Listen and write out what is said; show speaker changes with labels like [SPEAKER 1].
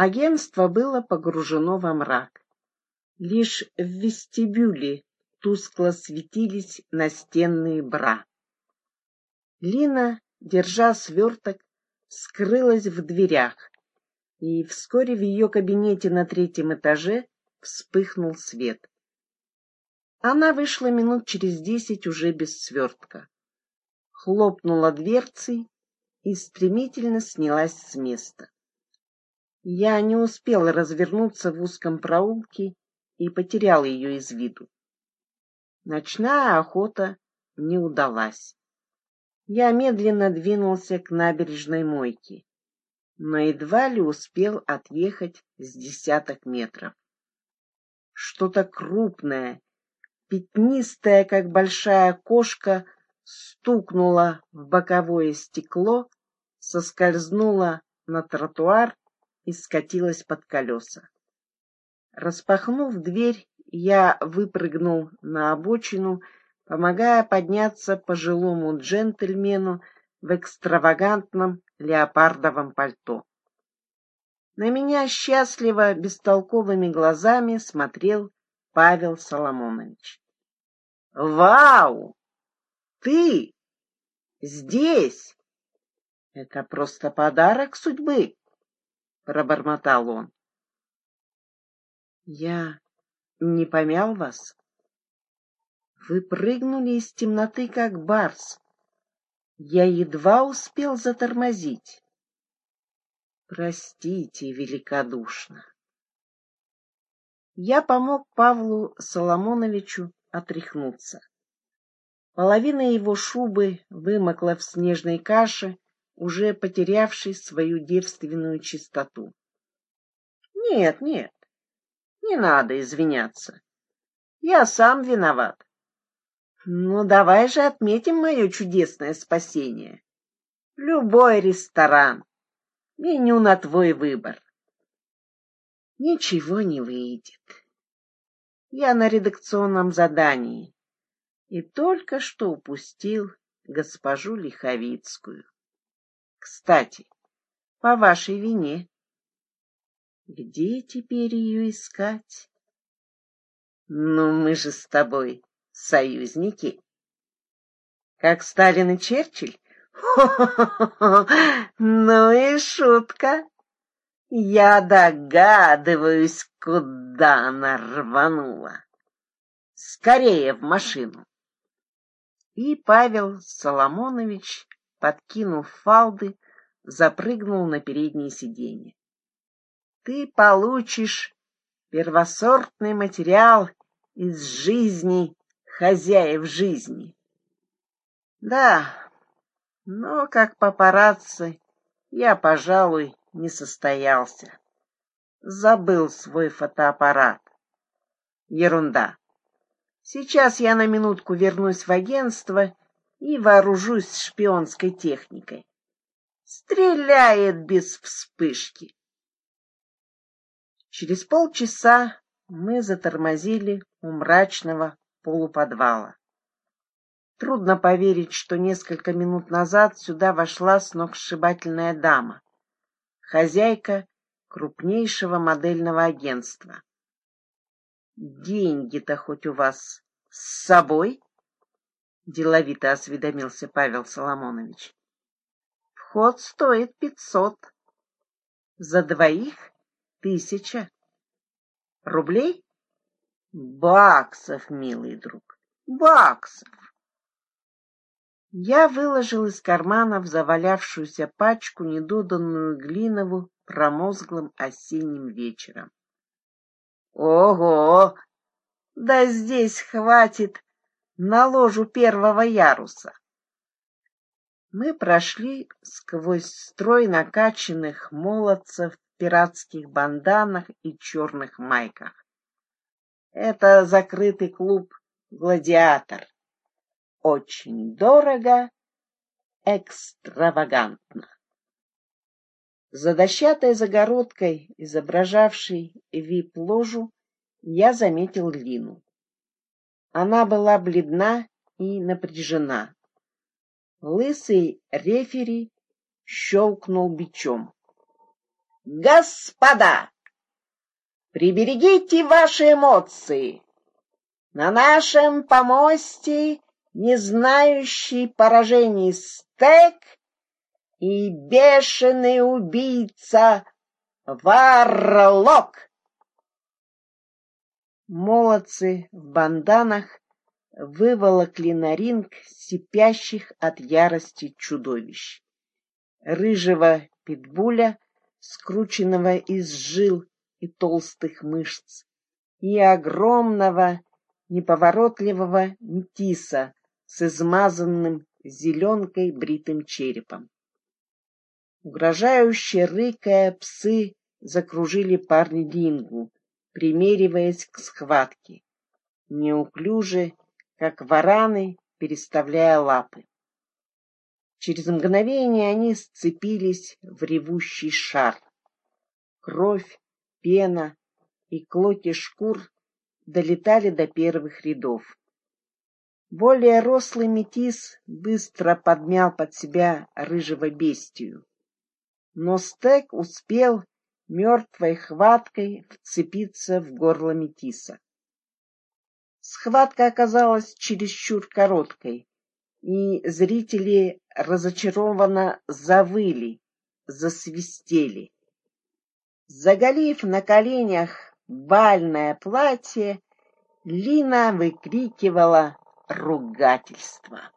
[SPEAKER 1] Агентство было погружено во мрак. Лишь в вестибюле тускло светились настенные бра. Лина, держа сверток, скрылась в дверях, и вскоре в ее кабинете на третьем этаже вспыхнул свет. Она вышла минут через десять уже без свертка. Хлопнула дверцей и стремительно снялась с места. Я не успела развернуться в узком проулке и потерял ее из виду. Ночная охота не удалась. Я медленно двинулся к набережной мойке, но едва ли успел отъехать с десяток метров. Что-то крупное, пятнистое, как большая кошка, стукнуло в боковое стекло, соскользнуло на тротуар и скатилась под колеса. Распахнув дверь, я выпрыгнул на обочину, помогая подняться пожилому джентльмену в экстравагантном леопардовом пальто. На меня счастливо бестолковыми глазами смотрел Павел Соломонович. «Вау! Ты здесь! Это просто подарок судьбы!» Пробормотал он. Я не помял вас? Вы прыгнули из темноты, как барс. Я едва успел затормозить. Простите великодушно. Я помог Павлу Соломоновичу отряхнуться. Половина его шубы вымокла в снежной каше, уже потерявший свою девственную чистоту. Нет, нет, не надо извиняться. Я сам виноват. Ну, давай же отметим мое чудесное спасение. Любой ресторан. Меню на твой выбор. Ничего не выйдет. Я на редакционном задании и только что упустил госпожу Лиховицкую. Кстати, по вашей вине. Где теперь ее искать? Ну, мы же с тобой союзники. Как Сталин и Черчилль? Хо-хо-хо! Ну и шутка. Я догадываюсь, куда она рванула. Скорее в машину. И Павел Соломонович подкинув фалды, запрыгнул на переднее сиденье. Ты получишь первосортный материал из жизни хозяев жизни. Да, но как папарацци я, пожалуй, не состоялся. Забыл свой фотоаппарат. Ерунда. Сейчас я на минутку вернусь в агентство и вооружусь шпионской техникой. Стреляет без вспышки. Через полчаса мы затормозили у мрачного полуподвала. Трудно поверить, что несколько минут назад сюда вошла сногсшибательная дама, хозяйка крупнейшего модельного агентства. Деньги-то хоть у вас с собой? Деловито осведомился Павел Соломонович. Вход стоит пятьсот. За двоих тысяча. Рублей? Баксов, милый друг, баксов. Я выложил из кармана в завалявшуюся пачку недоданную глинову промозглым осенним вечером. Ого! Да здесь хватит на ложу первого яруса. Мы прошли сквозь строй накачанных молодцев в пиратских банданах и черных майках. Это закрытый клуб «Гладиатор». Очень дорого, экстравагантно. За дощатой загородкой, изображавшей вип-ложу, я заметил Лину. Она была бледна и напряжена. Лысый рефери щелкнул бичом. Господа, приберегите ваши эмоции. На нашем помосте не знающий поражений стек и бешеный убийца Варлок. Молодцы в банданах выволокли на ринг сипящих от ярости чудовищ. Рыжего питбуля, скрученного из жил и толстых мышц, и огромного неповоротливого метиса с измазанным зеленкой бритым черепом. Угрожающе рыкая, псы закружили парни Дингу, примериваясь к схватке, неуклюже, как вараны, переставляя лапы. Через мгновение они сцепились в ревущий шар. Кровь, пена и клоки шкур долетали до первых рядов. Более рослый метис быстро подмял под себя рыжего бестию. Но стек успел мертвой хваткой вцепиться в горло метиса. Схватка оказалась чересчур короткой, и зрители разочарованно завыли, засвистели. Заголив на коленях бальное платье, Лина выкрикивала ругательство.